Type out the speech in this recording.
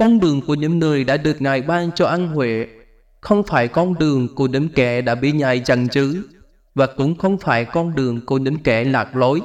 Con đường của những người đã được Ngài ban cho ăn huệ, không phải con đường của những kẻ đã bị Ngài chặn chứ, và cũng không phải con đường của những kẻ lạc lối.